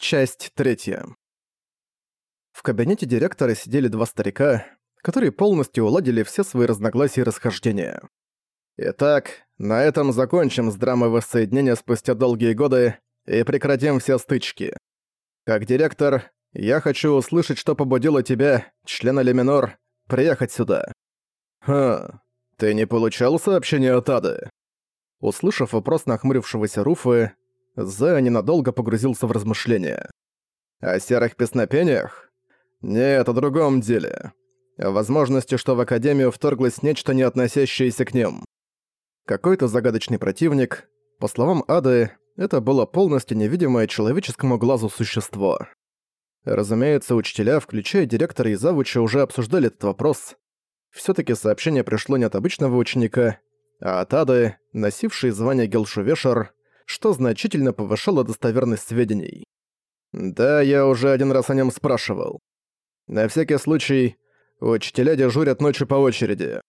Часть третья. В кабинете директора сидели два старика, которые полностью уладили все свои разногласия и расхождения. Итак, на этом закончим с драмой воссоединения спустя долгие годы и прекратим все стычки. Как директор, я хочу услышать, что побудило тебя, члена Леминор, приехать сюда. Ха, ты не получал сообщения от Ады? Услышав вопрос нахмурившегося Руфы, Зэ ненадолго погрузился в размышления. О серых песнопениях? Нет, о другом деле. О возможности, что в Академию вторглось нечто, не относящееся к ним. Какой-то загадочный противник, по словам Ады, это было полностью невидимое человеческому глазу существо. Разумеется, учителя, включая директора и завуча, уже обсуждали этот вопрос. все таки сообщение пришло не от обычного ученика, а от Ады, носившей звание Гелшувешер, что значительно повышало достоверность сведений. Да, я уже один раз о нем спрашивал. На всякий случай, учителя дежурят ночью по очереди.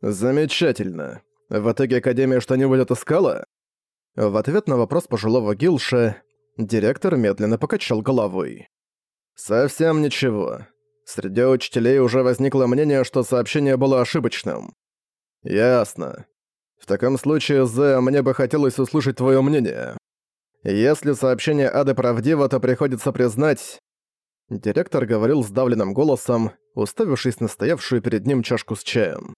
Замечательно. В итоге Академия что-нибудь отыскала? В ответ на вопрос пожилого Гилша, директор медленно покачал головой. Совсем ничего. Среди учителей уже возникло мнение, что сообщение было ошибочным. Ясно. В таком случае, Зе, мне бы хотелось услышать твое мнение. Если сообщение Ады правдиво, то приходится признать... Директор говорил сдавленным голосом, уставившись на стоявшую перед ним чашку с чаем.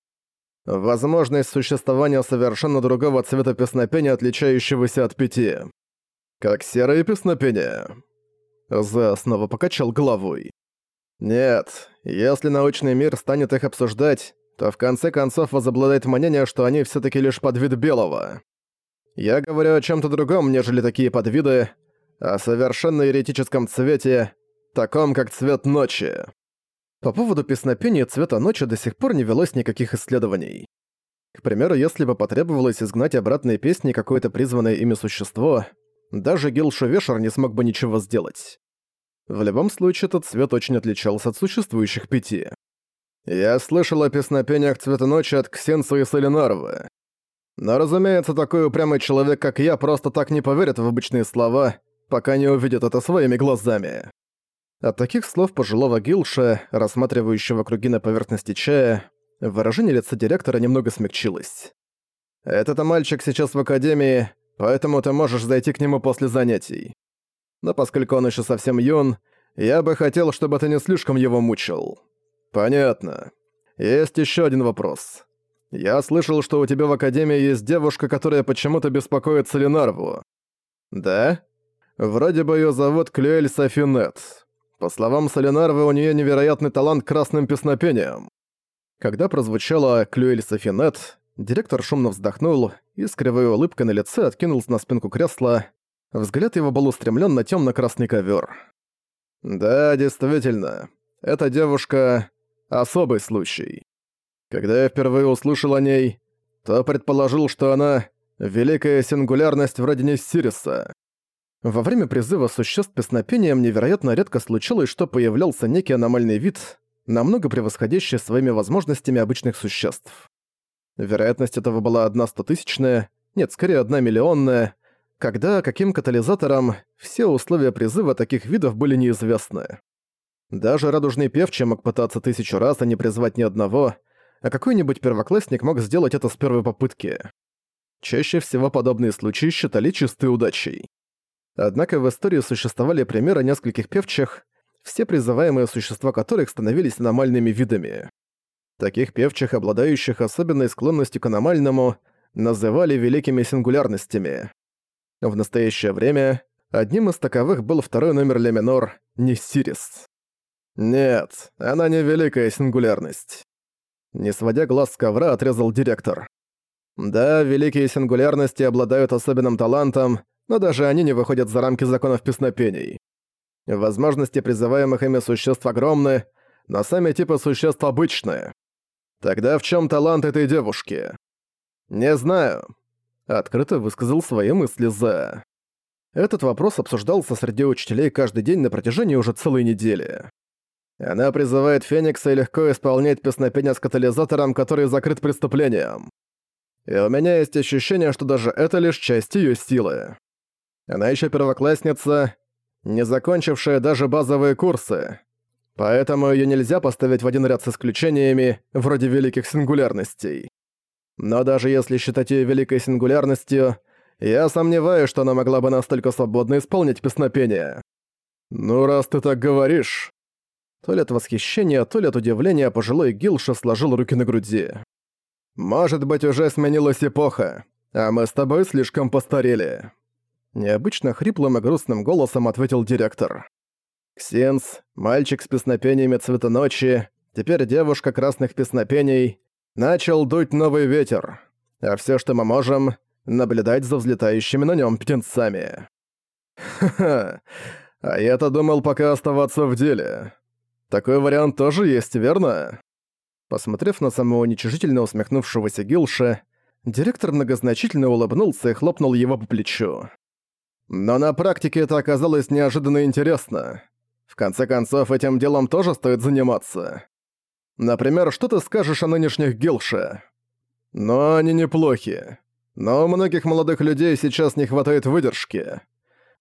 Возможность существования совершенно другого цвета песнопения, отличающегося от пяти. Как серое песнопение. Зе снова покачал головой. Нет, если научный мир станет их обсуждать, то в конце концов возобладает мнение, что они все таки лишь подвид белого. Я говорю о чем то другом, нежели такие подвиды, о совершенно еретическом цвете, таком как цвет ночи. По поводу песнопения цвета ночи до сих пор не велось никаких исследований. К примеру, если бы потребовалось изгнать обратные песни какое-то призванное ими существо, даже Гил Шувешер не смог бы ничего сделать. В любом случае, этот цвет очень отличался от существующих пяти. Я слышал о песнопениях цвета ночи от Ксенса и Солинарова. Но, разумеется, такой упрямый человек, как я, просто так не поверит в обычные слова, пока не увидит это своими глазами. От таких слов пожилого Гилша, рассматривающего круги на поверхности чая, выражение лица директора немного смягчилось. «Этот мальчик сейчас в академии, поэтому ты можешь зайти к нему после занятий. Но поскольку он еще совсем юн, я бы хотел, чтобы ты не слишком его мучил». «Понятно. Есть еще один вопрос. Я слышал, что у тебя в Академии есть девушка, которая почему-то беспокоит Ленарву. Да? Вроде бы ее зовут Клюэль Софинет. По словам Солинарвы, у нее невероятный талант красным песнопениям. Когда прозвучало «Клюэль Софинет», директор шумно вздохнул и с кривой улыбкой на лице откинулся на спинку кресла. Взгляд его был устремлен на темно красный ковер. «Да, действительно. Эта девушка особый случай. Когда я впервые услышал о ней, то предположил, что она — великая сингулярность вроде Нессириса. Во время призыва существ песнопением невероятно редко случилось, что появлялся некий аномальный вид, намного превосходящий своими возможностями обычных существ. Вероятность этого была одна стотысячная, нет, скорее одна миллионная, когда каким катализатором все условия призыва таких видов были неизвестны. Даже радужный певчий мог пытаться тысячу раз, а не призвать ни одного, а какой-нибудь первоклассник мог сделать это с первой попытки. Чаще всего подобные случаи считали чистой удачей. Однако в истории существовали примеры нескольких певчих, все призываемые существа которых становились аномальными видами. Таких певчих, обладающих особенной склонностью к аномальному, называли великими сингулярностями. В настоящее время одним из таковых был второй номер Ле минор — Нессирис. «Нет, она не великая сингулярность». Не сводя глаз с ковра, отрезал директор. «Да, великие сингулярности обладают особенным талантом, но даже они не выходят за рамки законов песнопений. Возможности призываемых ими существ огромны, но сами типы существ обычные. Тогда в чем талант этой девушки? Не знаю. Открыто высказал свои мысли за. Этот вопрос обсуждался среди учителей каждый день на протяжении уже целой недели. Она призывает Феникса и легко исполняет песнопение с катализатором, который закрыт преступлением. И у меня есть ощущение, что даже это лишь часть её силы. Она ещё первоклассница, не закончившая даже базовые курсы. Поэтому ее нельзя поставить в один ряд с исключениями, вроде великих сингулярностей. Но даже если считать ее великой сингулярностью, я сомневаюсь, что она могла бы настолько свободно исполнить песнопение. Ну, раз ты так говоришь... То ли от восхищения, то ли от удивления пожилой Гилша сложил руки на груди. «Может быть, уже сменилась эпоха, а мы с тобой слишком постарели». Необычно хриплым и грустным голосом ответил директор. «Ксенс, мальчик с песнопениями цвета ночи, теперь девушка красных песнопений, начал дуть новый ветер, а все, что мы можем, наблюдать за взлетающими на нем птенцами. Ха-ха, а я-то думал пока оставаться в деле. Такой вариант тоже есть, верно? Посмотрев на самоуничижительно усмехнувшегося Гилша, директор многозначительно улыбнулся и хлопнул его по плечу. Но на практике это оказалось неожиданно интересно. В конце концов, этим делом тоже стоит заниматься. Например, что ты скажешь о нынешних Гилше? Но они неплохи. Но у многих молодых людей сейчас не хватает выдержки.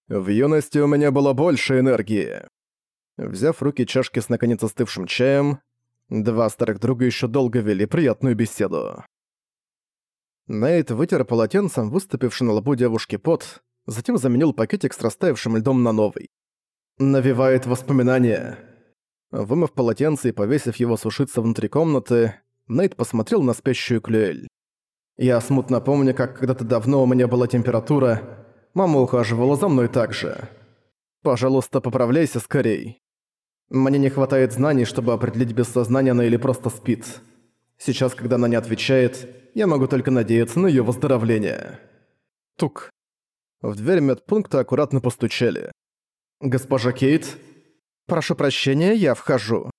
В юности у меня было больше энергии. Взяв в руки чашки с наконец остывшим чаем, два старых друга еще долго вели приятную беседу. Нейт вытер полотенцем выступивший на лбу девушки пот, затем заменил пакетик с растаявшим льдом на новый. «Навевает воспоминания». Вымыв полотенце и повесив его сушиться внутри комнаты, Нейт посмотрел на спящую Клюэль. Я смутно помню, как когда-то давно у меня была температура. Мама ухаживала за мной так же. Пожалуйста, поправляйся скорей. Мне не хватает знаний, чтобы определить без сознания она или просто спит. Сейчас, когда она не отвечает, я могу только надеяться на её выздоровление. Тук. В дверь медпункта аккуратно постучали. «Госпожа Кейт?» «Прошу прощения, я вхожу».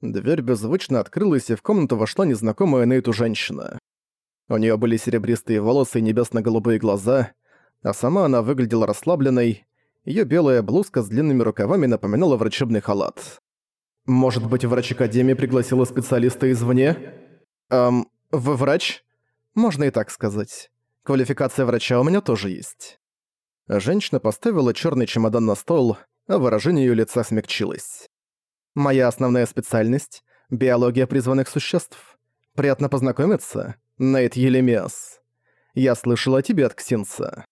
Дверь беззвучно открылась, и в комнату вошла незнакомая Нейту женщина. У нее были серебристые волосы и небесно-голубые глаза, а сама она выглядела расслабленной. Ее белая блузка с длинными рукавами напоминала врачебный халат. «Может быть, врач Академии пригласила специалиста извне?» «Эм, вы врач?» «Можно и так сказать. Квалификация врача у меня тоже есть». Женщина поставила черный чемодан на стол, а выражение ее лица смягчилось. «Моя основная специальность — биология призванных существ. Приятно познакомиться. Нейт Елемиас. Я слышал о тебе от Ксинца.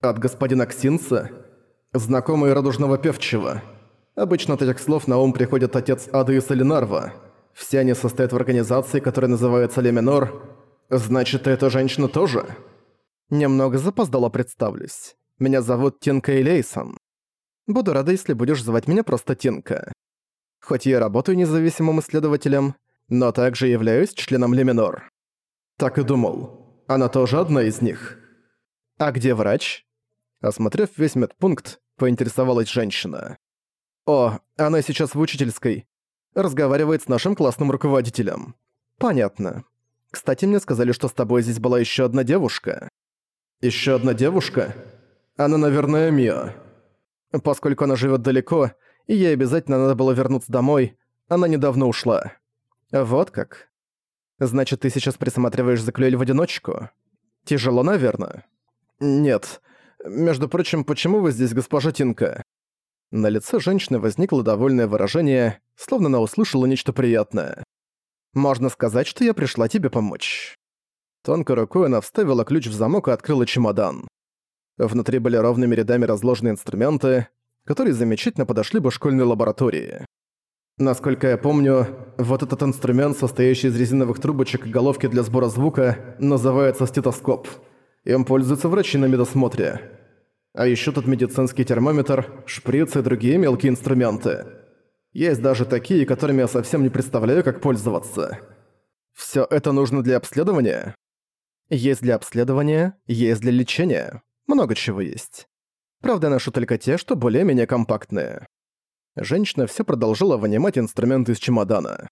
От господина Ксинца? Знакомый радужного певчего. Обычно от этих слов на ум приходит отец Ады и Солинарва. Все они состоят в организации, которая называется Леминор. Значит, эта женщина тоже? Немного запоздало представлюсь. Меня зовут Тинка Илейсон. Буду рада, если будешь звать меня просто Тинка. Хоть я работаю независимым исследователем, но также являюсь членом Леминор. Так и думал. Она тоже одна из них. А где врач? Осмотрев весь медпункт, поинтересовалась женщина. О, она сейчас в учительской. Разговаривает с нашим классным руководителем. Понятно. Кстати, мне сказали, что с тобой здесь была еще одна девушка. Еще одна девушка? Она, наверное, Мия. Поскольку она живет далеко, и ей обязательно надо было вернуться домой, она недавно ушла. Вот как. Значит, ты сейчас присматриваешь за Клюэль в одиночку? Тяжело, наверное? Нет. Между прочим, почему вы здесь, госпожа Тинка? На лице женщины возникло довольное выражение, словно она услышала нечто приятное. «Можно сказать, что я пришла тебе помочь». Тонкой рукой она вставила ключ в замок и открыла чемодан. Внутри были ровными рядами разложены инструменты, которые замечательно подошли бы школьной лаборатории. Насколько я помню, вот этот инструмент, состоящий из резиновых трубочек и головки для сбора звука, называется стетоскоп. Им пользуются врачи на медосмотре. А еще тут медицинский термометр, шприц и другие мелкие инструменты. Есть даже такие, которыми я совсем не представляю, как пользоваться. Все это нужно для обследования? Есть для обследования, есть для лечения. Много чего есть. Правда, я ношу только те, что более-менее компактные. Женщина все продолжила вынимать инструменты из чемодана.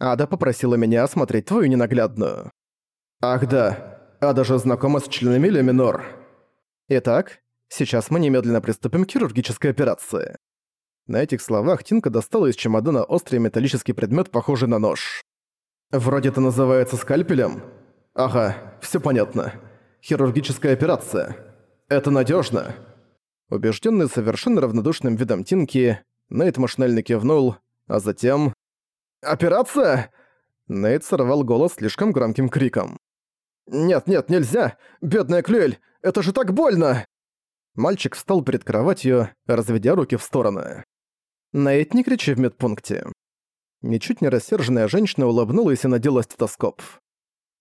Ада попросила меня осмотреть твою ненаглядную. Ах да, Ада же знакома с членами Леминор. Итак, сейчас мы немедленно приступим к хирургической операции. На этих словах Тинка достала из чемодана острый металлический предмет, похожий на нож. Вроде это называется скальпелем? Ага, все понятно. Хирургическая операция. Это надежно. Убежденный совершенно равнодушным видом Тинки, Нейт машинально кивнул, а затем... «Операция!» Нейт сорвал голос слишком громким криком. «Нет, нет, нельзя! Бедная Клюэль! Это же так больно!» Мальчик встал перед кроватью, разведя руки в стороны. «Нейт, не кричи в медпункте». Ничуть не рассерженная женщина улыбнулась и надела стетоскоп.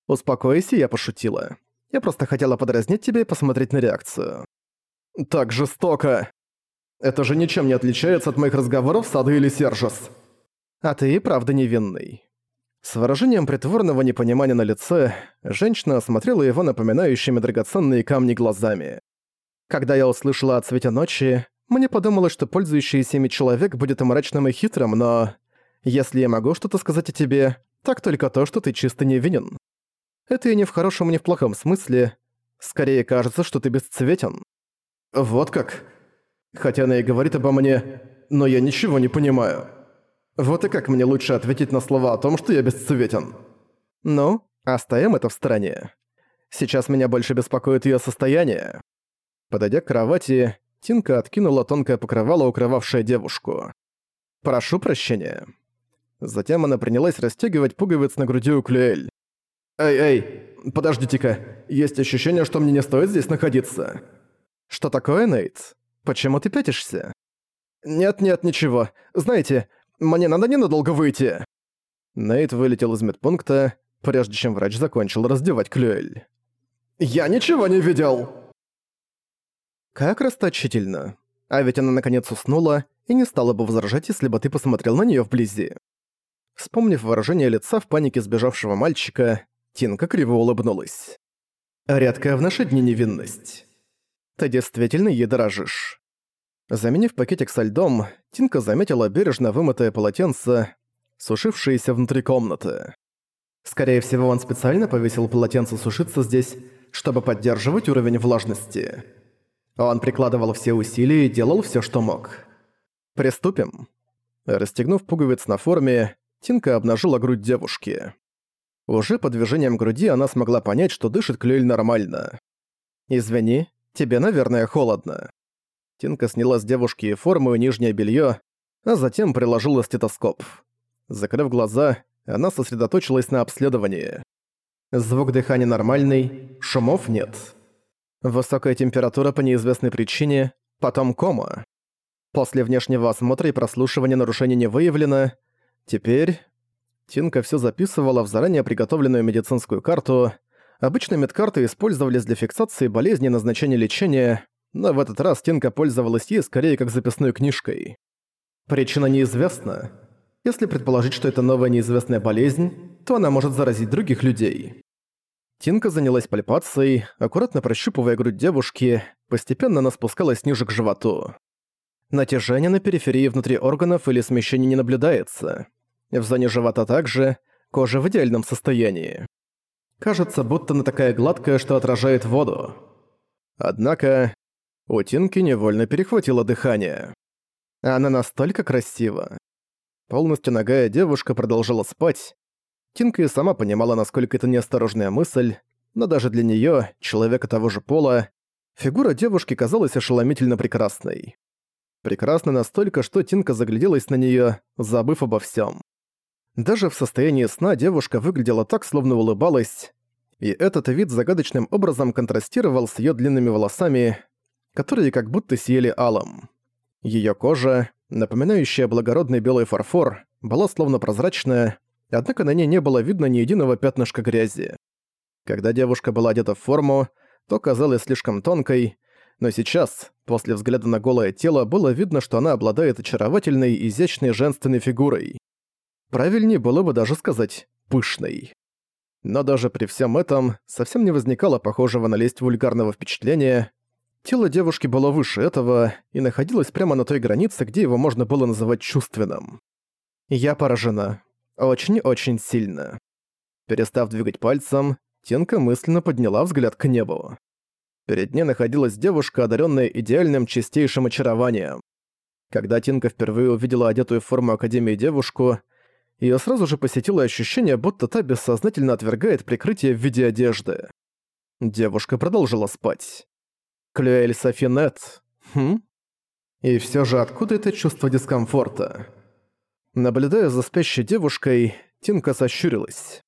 «Успокойся, я пошутила. Я просто хотела подразнить тебя и посмотреть на реакцию». «Так жестоко! Это же ничем не отличается от моих разговоров с Адой или Сержес». «А ты и правда невинный». С выражением притворного непонимания на лице, женщина осмотрела его напоминающими драгоценные камни глазами. Когда я услышала о цвете ночи, мне подумалось, что пользующийся ими человек будет мрачным и хитрым, но... Если я могу что-то сказать о тебе, так только то, что ты чисто невинен. Это и не в хорошем, и не в плохом смысле. Скорее кажется, что ты бесцветен. Вот как? Хотя она и говорит обо мне, но я ничего не понимаю. Вот и как мне лучше ответить на слова о том, что я бесцветен? Ну, оставим это в стороне. Сейчас меня больше беспокоит её состояние. Подойдя к кровати, Тинка откинула тонкое покрывало, укрывавшее девушку. «Прошу прощения». Затем она принялась расстёгивать пуговиц на груди у Клюэль. «Эй, эй, подождите-ка, есть ощущение, что мне не стоит здесь находиться». «Что такое, Нейт? Почему ты пятишься?» «Нет-нет, ничего. Знаете, мне надо ненадолго выйти». Нейт вылетел из медпункта, прежде чем врач закончил раздевать Клюэль. «Я ничего не видел!» Как расточительно. А ведь она наконец уснула и не стала бы возражать, если бы ты посмотрел на неё вблизи. Вспомнив выражение лица в панике сбежавшего мальчика, Тинка криво улыбнулась. «Редкая в наши дни невинность». Ты действительно ей дорожишь. Заменив пакетик со льдом, Тинка заметила бережно вымытое полотенце, сушившееся внутри комнаты. Скорее всего, он специально повесил полотенце сушиться здесь, чтобы поддерживать уровень влажности. Он прикладывал все усилия и делал все, что мог. «Приступим». Расстегнув пуговиц на форме, Тинка обнажила грудь девушки. Уже по движениям груди она смогла понять, что дышит Клюэль нормально. «Извини, Тебе, наверное, холодно». Тинка сняла с девушки форму и нижнее белье, а затем приложила стетоскоп. Закрыв глаза, она сосредоточилась на обследовании. Звук дыхания нормальный, шумов нет. Высокая температура по неизвестной причине, потом кома. После внешнего осмотра и прослушивания нарушений не выявлено. Теперь... Тинка все записывала в заранее приготовленную медицинскую карту, Обычно медкарты использовались для фиксации болезни и назначения лечения, но в этот раз Тинка пользовалась ей скорее как записной книжкой. Причина неизвестна. Если предположить, что это новая неизвестная болезнь, то она может заразить других людей. Тинка занялась пальпацией, аккуратно прощупывая грудь девушки, постепенно она спускалась ниже к животу. Натяжение на периферии внутри органов или смещение не наблюдается. В зоне живота также, кожа в идеальном состоянии. Кажется, будто она такая гладкая, что отражает воду. Однако у Тинки невольно перехватило дыхание. Она настолько красива. Полностью ногая девушка продолжала спать. Тинка и сама понимала, насколько это неосторожная мысль, но даже для неё, человека того же пола, фигура девушки казалась ошеломительно прекрасной. Прекрасно настолько, что Тинка загляделась на неё, забыв обо всём. Даже в состоянии сна девушка выглядела так, словно улыбалась, и этот вид загадочным образом контрастировал с её длинными волосами, которые как будто сияли алым. Её кожа, напоминающая благородный белый фарфор, была словно прозрачная, однако на ней не было видно ни единого пятнышка грязи. Когда девушка была одета в форму, то казалась слишком тонкой, но сейчас, после взгляда на голое тело, было видно, что она обладает очаровательной, изящной женственной фигурой. Правильнее было бы даже сказать «пышной». Но даже при всем этом совсем не возникало похожего на лесть вульгарного впечатления. Тело девушки было выше этого и находилось прямо на той границе, где его можно было называть чувственным. Я поражена. Очень-очень сильно. Перестав двигать пальцем, Тенка мысленно подняла взгляд к небу. Перед ней находилась девушка, одаренная идеальным чистейшим очарованием. Когда Тинка впервые увидела одетую в форму Академии девушку, Её сразу же посетило ощущение, будто та бессознательно отвергает прикрытие в виде одежды. Девушка продолжила спать. Клюэль Софинет. Хм? И все же откуда это чувство дискомфорта? Наблюдая за спящей девушкой, Тинка сощурилась.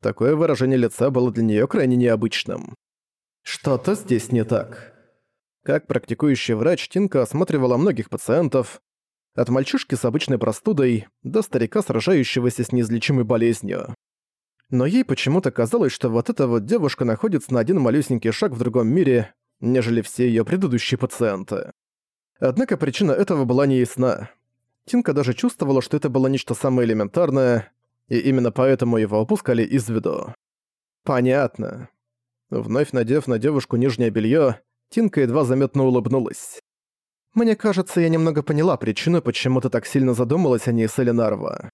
Такое выражение лица было для нее крайне необычным. Что-то здесь не так. Как практикующий врач, Тинка осматривала многих пациентов, от мальчишки с обычной простудой до старика, сражающегося с неизлечимой болезнью. Но ей почему-то казалось, что вот эта вот девушка находится на один малюсенький шаг в другом мире, нежели все ее предыдущие пациенты. Однако причина этого была неясна. Тинка даже чувствовала, что это было нечто самое элементарное, и именно поэтому его опускали из виду. Понятно. Вновь надев на девушку нижнее белье, Тинка едва заметно улыбнулась. «Мне кажется, я немного поняла причину, почему ты так сильно задумалась о ней с Эленарва».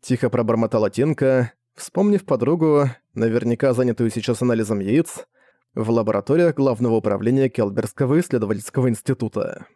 Тихо пробормотала Тинка, вспомнив подругу, наверняка занятую сейчас анализом яиц, в лабораториях Главного управления Келберского исследовательского института.